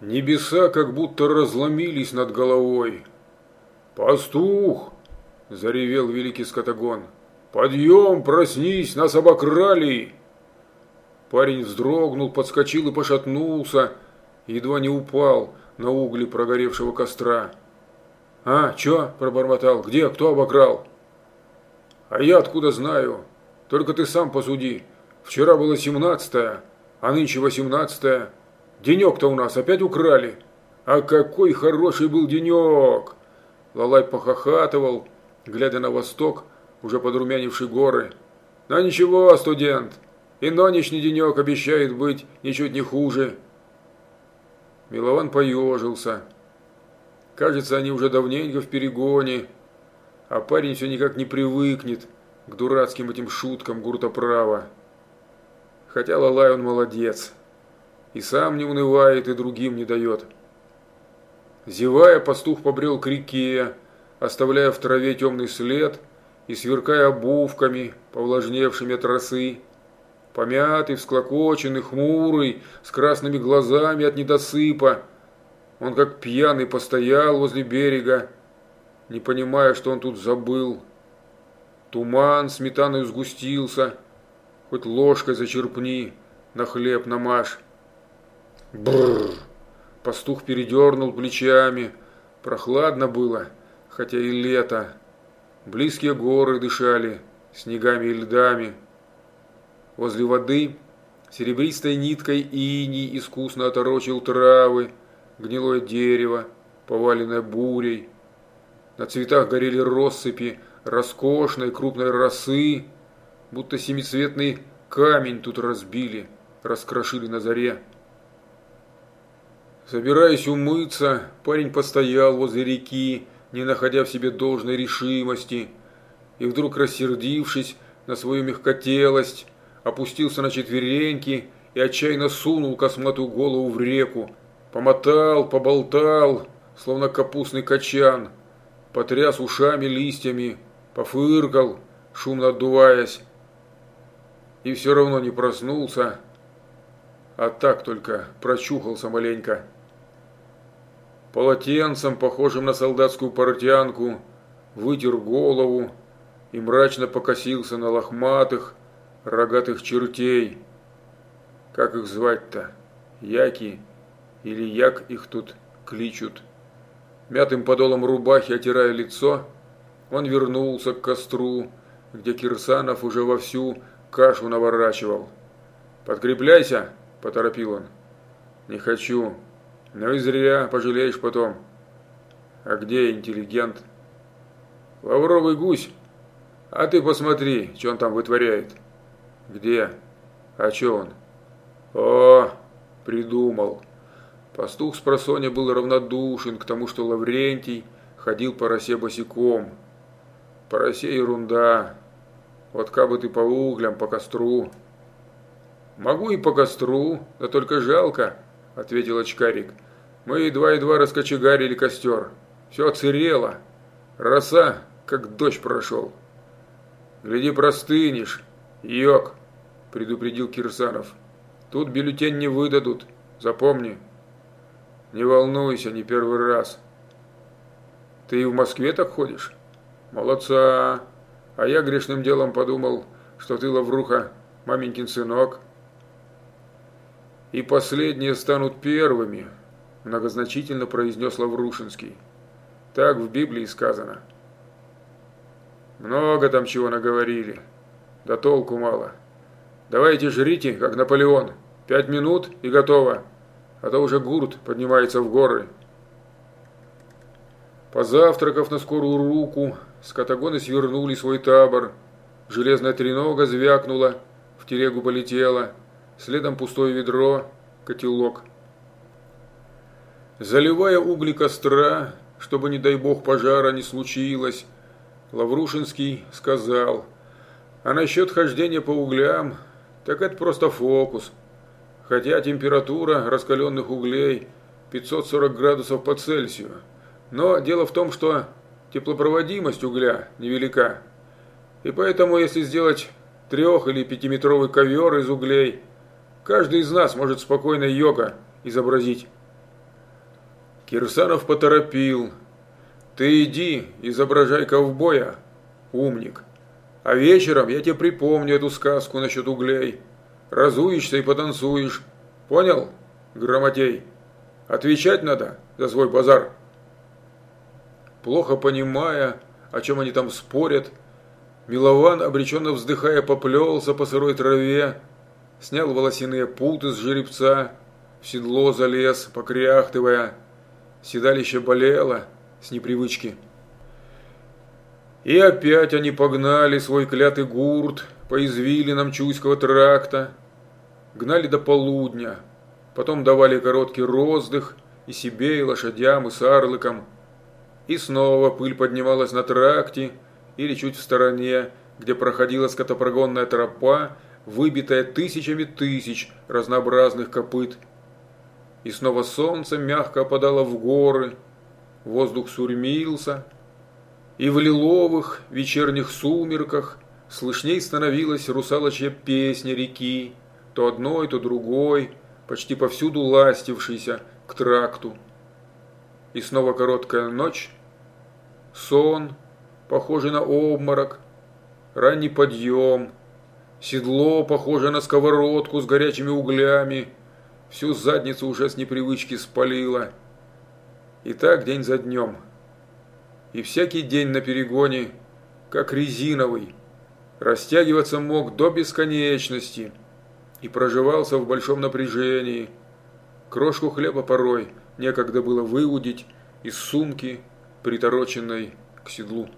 Небеса как будто разломились над головой. «Пастух!» – заревел великий скотогон. «Подъем, проснись, нас обокрали!» Парень вздрогнул, подскочил и пошатнулся, едва не упал на угли прогоревшего костра. «А, чё?» – пробормотал. «Где? Кто обокрал?» «А я откуда знаю? Только ты сам посуди. Вчера было семнадцатое, а нынче восемнадцатое. Денек-то у нас опять украли. А какой хороший был денек!» Лалай похохатывал, глядя на восток, уже подрумянивший горы. «Но ничего, студент, и нынешний денек обещает быть ничуть не хуже». Милован поежился. Кажется, они уже давненько в перегоне, а парень все никак не привыкнет к дурацким этим шуткам гуртоправа. Хотя Лалай он молодец. И сам не унывает, и другим не дает. Зевая, пастух побрел к реке, оставляя в траве темный след и сверкая обувками, повлажневшими от росы. Помятый, всклокоченный, хмурый, с красными глазами от недосыпа, он как пьяный постоял возле берега, не понимая, что он тут забыл. Туман сметаной сгустился, хоть ложкой зачерпни, на хлеб намажь. Бррр! Пастух передернул плечами. Прохладно было, хотя и лето. Близкие горы дышали снегами и льдами. Возле воды серебристой ниткой иней искусно оторочил травы, гнилое дерево, поваленное бурей. На цветах горели россыпи роскошной крупной росы, будто семицветный камень тут разбили, раскрошили на заре. Собираясь умыться, парень постоял возле реки, не находя в себе должной решимости, и вдруг, рассердившись на свою мягкотелость, опустился на четвереньки и отчаянно сунул косматую голову в реку, Помотал, поболтал, словно капустный качан, потряс ушами листьями, пофыркал, шумно отдуваясь. И все равно не проснулся, а так только прочухался маленько. Полотенцем, похожим на солдатскую портянку, вытер голову и мрачно покосился на лохматых, рогатых чертей. Как их звать-то? Яки? или як их тут кличут. Мятым подолом рубахи отирая лицо, он вернулся к костру, где Кирсанов уже вовсю кашу наворачивал. «Подкрепляйся!» – поторопил он. «Не хочу. Ну и зря, пожалеешь потом». «А где интеллигент?» «Лавровый гусь. А ты посмотри, что он там вытворяет». «Где? А что он?» «О, придумал». Пастух с просоня был равнодушен к тому, что Лаврентий ходил по росе босиком. По росе ерунда. Вот как бы ты по углям, по костру. Могу и по костру, да только жалко, ответил очкарик. Мы едва-едва раскочегарили костер. Все оцерело. Роса, как дождь прошел. Гляди, простынешь. Йок, предупредил Кирсанов. Тут бюллетень не выдадут. Запомни. Не волнуйся, не первый раз. Ты и в Москве так ходишь? Молодца. А я грешным делом подумал, что ты, Лавруха, маменькин сынок. И последние станут первыми, многозначительно произнес Лаврушинский. Так в Библии сказано. Много там чего наговорили. Да толку мало. Давайте жрите, как Наполеон. Пять минут и готово а то уже гурт поднимается в горы. Позавтракав на скорую руку, скотагоны свернули свой табор. Железная тренога звякнула, в телегу полетела, следом пустое ведро, котелок. Заливая угли костра, чтобы, не дай бог, пожара не случилось, Лаврушинский сказал, а насчет хождения по углям, так это просто фокус – хотя температура раскаленных углей 540 градусов по Цельсию. Но дело в том, что теплопроводимость угля невелика. И поэтому, если сделать трех- или пятиметровый ковер из углей, каждый из нас может спокойно йога изобразить. Кирсанов поторопил. Ты иди, изображай ковбоя, умник. А вечером я тебе припомню эту сказку насчет углей. Разуешься и потанцуешь. Понял, грамотей? Отвечать надо за свой базар. Плохо понимая, о чем они там спорят, Милован, обреченно вздыхая, поплелся по сырой траве, снял волосяные путы с жеребца, в седло залез, покряхтывая. Седалище болело с непривычки. И опять они погнали свой клятый гурт по извилинам Чуйского тракта, гнали до полудня, потом давали короткий роздых и себе, и лошадям, и сарлыкам. И снова пыль поднималась на тракте или чуть в стороне, где проходила скотопрогонная тропа, выбитая тысячами тысяч разнообразных копыт. И снова солнце мягко опадало в горы, воздух сурьмился, и в лиловых вечерних сумерках слышней становилась русалочья песня реки, то одной, то другой, почти повсюду ластившейся к тракту. И снова короткая ночь, сон, похожий на обморок, ранний подъем, седло, похожее на сковородку с горячими углями, всю задницу уже с непривычки спалило. И так день за днем. И всякий день на перегоне, как резиновый, растягиваться мог до бесконечности и проживался в большом напряжении. Крошку хлеба порой некогда было выудить из сумки, притороченной к седлу.